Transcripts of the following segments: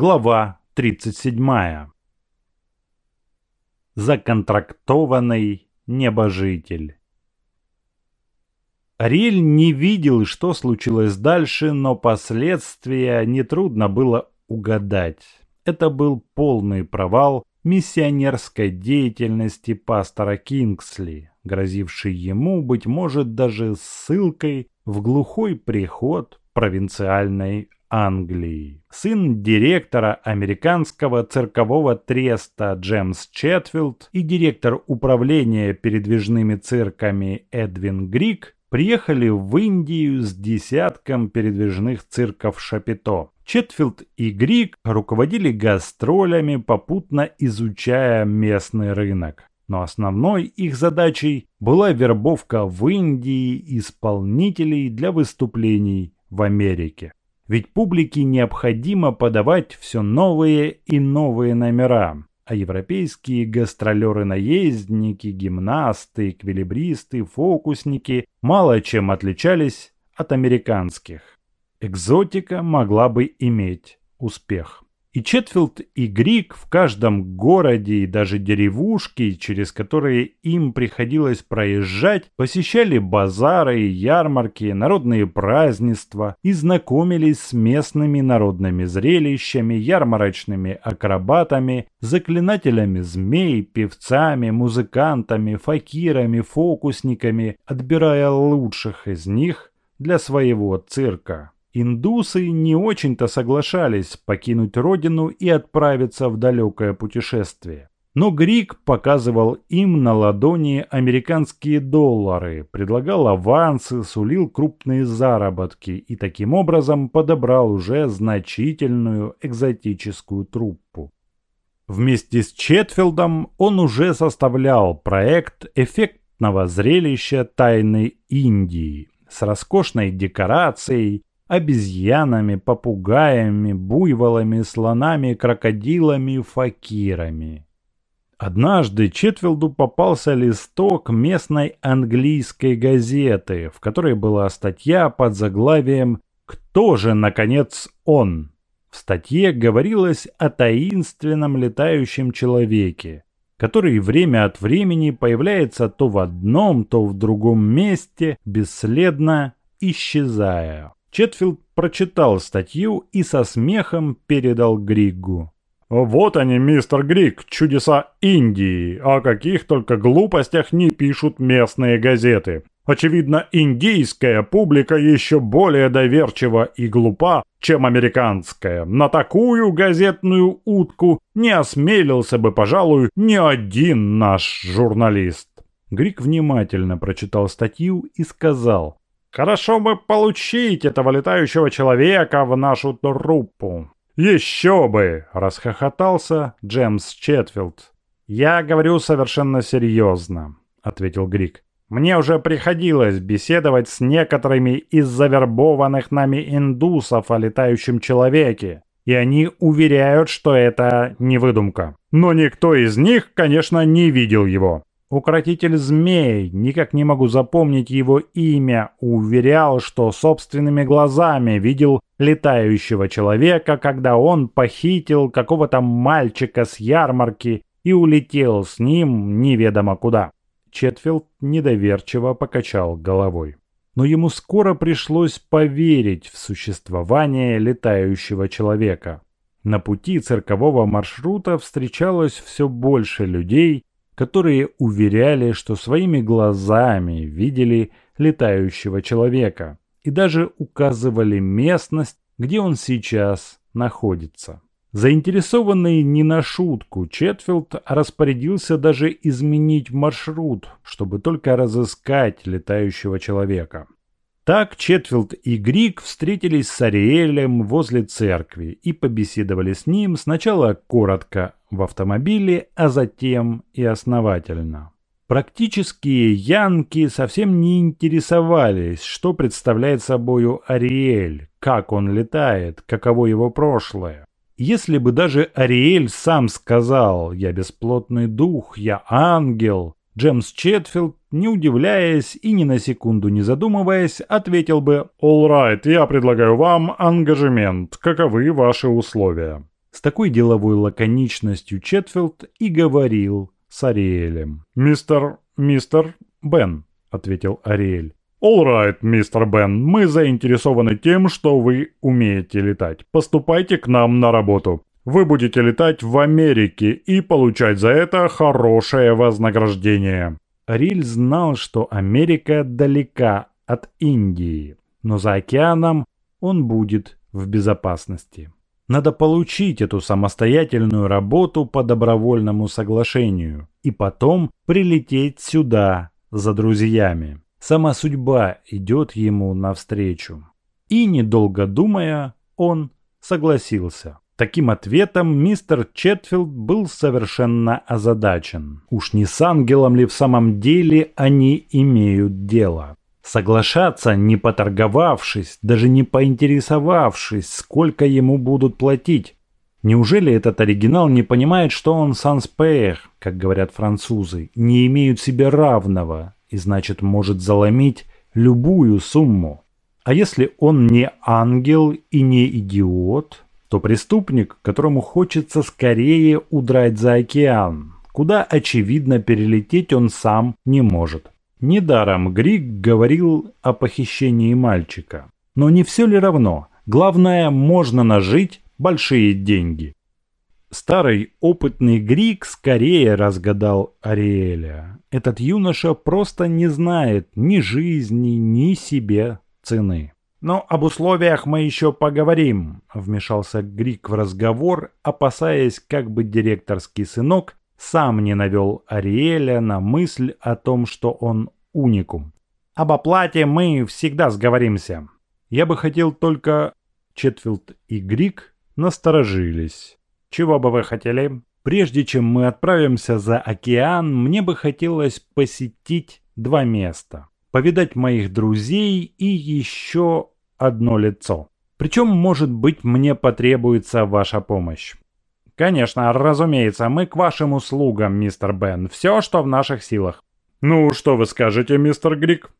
Глава 37. Законтрактованный небожитель. Ариэль не видел, что случилось дальше, но последствия нетрудно было угадать. Это был полный провал миссионерской деятельности пастора Кингсли, грозивший ему, быть может, даже ссылкой в глухой приход провинциальной Англии. Сын директора американского циркового треста Джемс Четфилд и директор управления передвижными цирками Эдвин Грик приехали в Индию с десятком передвижных цирков Шапито. Четфилд и Грик руководили гастролями, попутно изучая местный рынок. Но основной их задачей была вербовка в Индии исполнителей для выступлений в Америке. Ведь публике необходимо подавать все новые и новые номера, а европейские гастролеры-наездники, гимнасты, эквилибристы, фокусники мало чем отличались от американских. Экзотика могла бы иметь успех. И Четфилд и Грик в каждом городе и даже деревушке, через которые им приходилось проезжать, посещали базары и ярмарки, народные празднества и знакомились с местными народными зрелищами, ярмарочными акробатами, заклинателями змей, певцами, музыкантами, факирами, фокусниками, отбирая лучших из них для своего цирка. Индусы не очень-то соглашались покинуть родину и отправиться в далекое путешествие. Но Грик показывал им на ладони американские доллары, предлагал авансы, сулил крупные заработки и таким образом подобрал уже значительную экзотическую труппу. Вместе с Четфилдом он уже составлял проект эффектного зрелища «Тайны Индии» с роскошной декорацией, обезьянами, попугаями, буйволами, слонами, крокодилами, факирами. Однажды Четфилду попался листок местной английской газеты, в которой была статья под заглавием «Кто же, наконец, он?». В статье говорилось о таинственном летающем человеке, который время от времени появляется то в одном, то в другом месте, бесследно исчезая. Четфилд прочитал статью и со смехом передал Григу. «Вот они, мистер Григ, чудеса Индии. О каких только глупостях не пишут местные газеты. Очевидно, индийская публика еще более доверчива и глупа, чем американская. На такую газетную утку не осмелился бы, пожалуй, ни один наш журналист». Грик внимательно прочитал статью и сказал, Хорошо бы получить этого летающего человека в нашу труппу. Еще бы, расхохотался Джемс Четфилд. Я говорю совершенно серьезно, ответил Грик. Мне уже приходилось беседовать с некоторыми из завербованных нами индусов о летающем человеке, и они уверяют, что это не выдумка. Но никто из них, конечно, не видел его. Укротитель змей, никак не могу запомнить его имя, уверял, что собственными глазами видел летающего человека, когда он похитил какого-то мальчика с ярмарки и улетел с ним неведомо куда. Четфилд недоверчиво покачал головой. Но ему скоро пришлось поверить в существование летающего человека. На пути циркового маршрута встречалось все больше людей, которые уверяли, что своими глазами видели летающего человека и даже указывали местность, где он сейчас находится. Заинтересованный не на шутку, Четфилд распорядился даже изменить маршрут, чтобы только разыскать летающего человека. Так Четфилд и Грик встретились с Ариэлем возле церкви и побеседовали с ним сначала коротко в автомобиле, а затем и основательно. Практические янки совсем не интересовались, что представляет собою Ариэль, как он летает, каково его прошлое. Если бы даже Ариэль сам сказал «я бесплотный дух, я ангел», Джемс Четфилд, не удивляясь и ни на секунду не задумываясь, ответил бы «All right, я предлагаю вам ангажемент. Каковы ваши условия?» С такой деловой лаконичностью Четфилд и говорил с Ариэлем. «Мистер... мистер Бен», — ответил Ариэль. «All right, мистер Бен, мы заинтересованы тем, что вы умеете летать. Поступайте к нам на работу. Вы будете летать в Америке и получать за это хорошее вознаграждение». Риль знал, что Америка далека от Индии, но за океаном он будет в безопасности. Надо получить эту самостоятельную работу по добровольному соглашению и потом прилететь сюда за друзьями. Сама судьба идет ему навстречу. И, недолго думая, он согласился. Таким ответом мистер Четфилд был совершенно озадачен. Уж не с ангелом ли в самом деле они имеют дело? Соглашаться, не поторговавшись, даже не поинтересовавшись, сколько ему будут платить. Неужели этот оригинал не понимает, что он санспеер, как говорят французы, не имеют себе равного и значит может заломить любую сумму? А если он не ангел и не идиот, то преступник, которому хочется скорее удрать за океан, куда, очевидно, перелететь он сам не может. Недаром Григ говорил о похищении мальчика. Но не все ли равно? Главное, можно нажить большие деньги. Старый опытный Грик скорее разгадал Ариэля. Этот юноша просто не знает ни жизни, ни себе цены. «Но об условиях мы еще поговорим», — вмешался Грик в разговор, опасаясь, как бы директорский сынок сам не навел Ариэля на мысль о том, что он уникум. «Об оплате мы всегда сговоримся. Я бы хотел только...» Четфилд и Грик насторожились. «Чего бы вы хотели?» «Прежде чем мы отправимся за океан, мне бы хотелось посетить два места повидать моих друзей и еще одно лицо. Причем, может быть, мне потребуется ваша помощь. Конечно, разумеется, мы к вашим услугам, мистер Бен. Все, что в наших силах. Ну, что вы скажете, мистер Грик?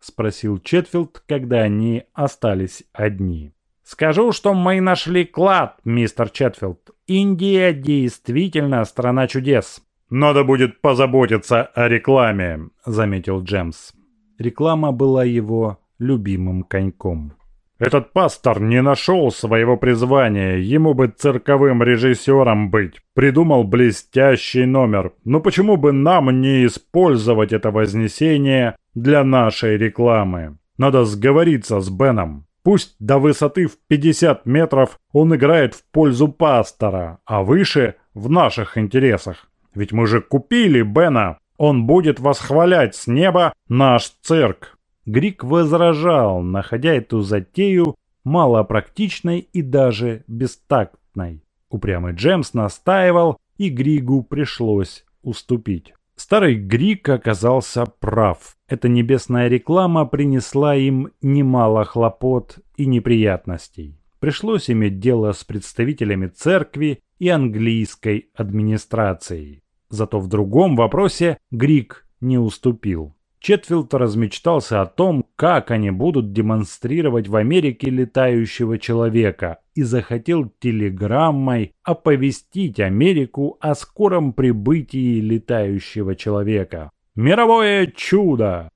Спросил Четфилд, когда они остались одни. Скажу, что мы нашли клад, мистер Четфилд. Индия действительно страна чудес. Надо будет позаботиться о рекламе, заметил Джемс. Реклама была его любимым коньком. «Этот пастор не нашел своего призвания, ему бы цирковым режиссером быть. Придумал блестящий номер. Но почему бы нам не использовать это вознесение для нашей рекламы? Надо сговориться с Беном. Пусть до высоты в 50 метров он играет в пользу пастора, а выше – в наших интересах. Ведь мы же купили Бена. Он будет восхвалять с неба наш цирк. Грик возражал, находя эту затею малопрактичной и даже бестактной. Упрямый Джемс настаивал, и Григу пришлось уступить. Старый Грик оказался прав. Эта небесная реклама принесла им немало хлопот и неприятностей. Пришлось иметь дело с представителями церкви и английской администрацией. Зато в другом вопросе Грик не уступил. Четфилд размечтался о том, как они будут демонстрировать в Америке летающего человека и захотел телеграммой оповестить Америку о скором прибытии летающего человека. Мировое чудо!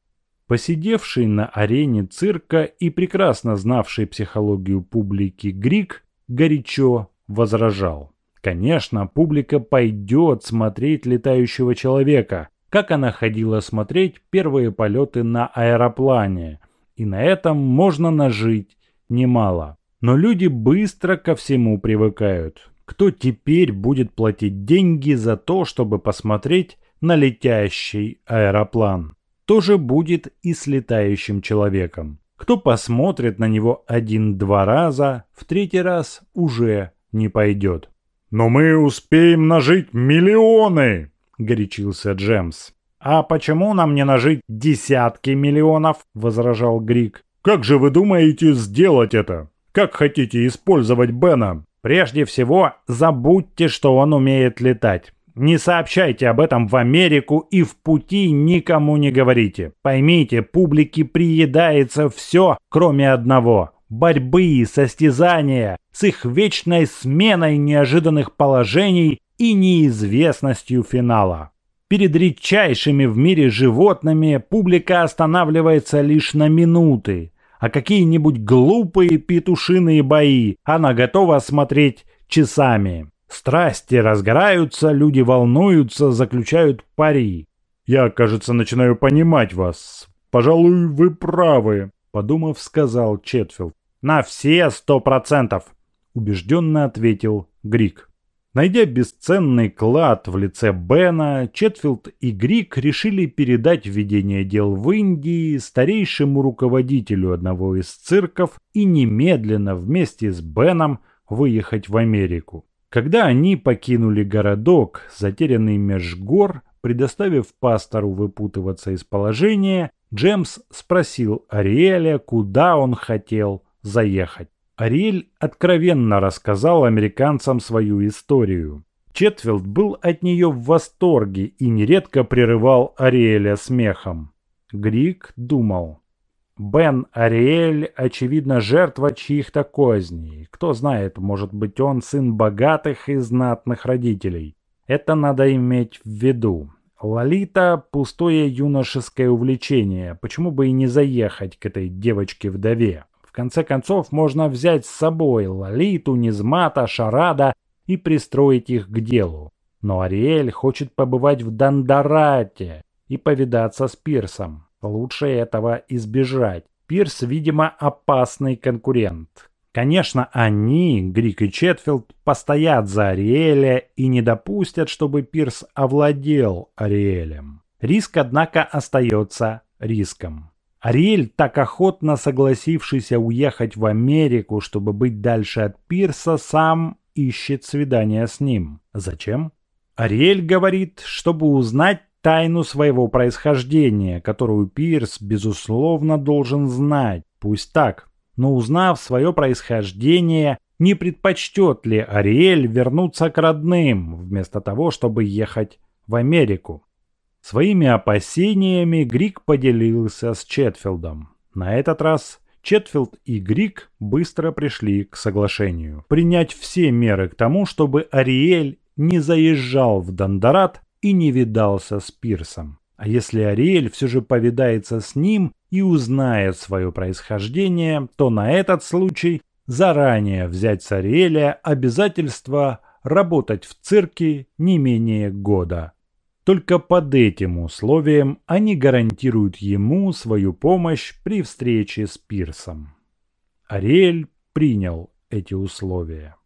Посидевший на арене цирка и прекрасно знавший психологию публики Грик горячо возражал. Конечно, публика пойдет смотреть летающего человека, как она ходила смотреть первые полеты на аэроплане. И на этом можно нажить немало. Но люди быстро ко всему привыкают. Кто теперь будет платить деньги за то, чтобы посмотреть на летящий аэроплан? То же будет и с летающим человеком. Кто посмотрит на него один-два раза, в третий раз уже не пойдет. «Но мы успеем нажить миллионы!» – горячился Джемс. «А почему нам не нажить десятки миллионов?» – возражал Грик. «Как же вы думаете сделать это? Как хотите использовать Бена?» «Прежде всего, забудьте, что он умеет летать. Не сообщайте об этом в Америку и в пути никому не говорите. Поймите, публике приедается все, кроме одного борьбы, состязания с их вечной сменой неожиданных положений и неизвестностью финала. Перед редчайшими в мире животными публика останавливается лишь на минуты, а какие-нибудь глупые петушиные бои она готова смотреть часами. Страсти разгораются, люди волнуются, заключают пари. «Я, кажется, начинаю понимать вас. Пожалуй, вы правы», — подумав, сказал Четфилд. «На все сто процентов», — убежденно ответил Грик. Найдя бесценный клад в лице Бена, Четфилд и Грик решили передать ведение дел в Индии старейшему руководителю одного из цирков и немедленно вместе с Беном выехать в Америку. Когда они покинули городок, затерянный меж гор, Предоставив пастору выпутываться из положения, Джемс спросил Ариэля, куда он хотел заехать. Ариэль откровенно рассказал американцам свою историю. Четфилд был от нее в восторге и нередко прерывал Ариэля смехом. Грик думал. Бен Ариэль, очевидно, жертва чьих-то козней. Кто знает, может быть, он сын богатых и знатных родителей. Это надо иметь в виду. Лолита – пустое юношеское увлечение. Почему бы и не заехать к этой девочке-вдове? В конце концов, можно взять с собой Лолиту, Низмата, Шарада и пристроить их к делу. Но Ариэль хочет побывать в Дандарате и повидаться с Пирсом. Лучше этого избежать. Пирс, видимо, опасный конкурент. Конечно, они, Грик и Четфилд, постоят за Ариэля и не допустят, чтобы Пирс овладел Ариэлем. Риск, однако, остается риском. Ариэль, так охотно согласившийся уехать в Америку, чтобы быть дальше от Пирса, сам ищет свидания с ним. Зачем? Ариэль говорит, чтобы узнать тайну своего происхождения, которую Пирс, безусловно, должен знать. Пусть так, но узнав свое происхождение, не предпочтет ли Ариэль вернуться к родным, вместо того, чтобы ехать в Америку. Своими опасениями Грик поделился с Четфилдом. На этот раз Четфилд и Грик быстро пришли к соглашению. Принять все меры к тому, чтобы Ариэль не заезжал в Дондорат и не видался с Пирсом. А если Ариэль все же повидается с ним, и узнает свое происхождение, то на этот случай заранее взять с обязательство работать в цирке не менее года. Только под этим условием они гарантируют ему свою помощь при встрече с Пирсом. Ариэль принял эти условия.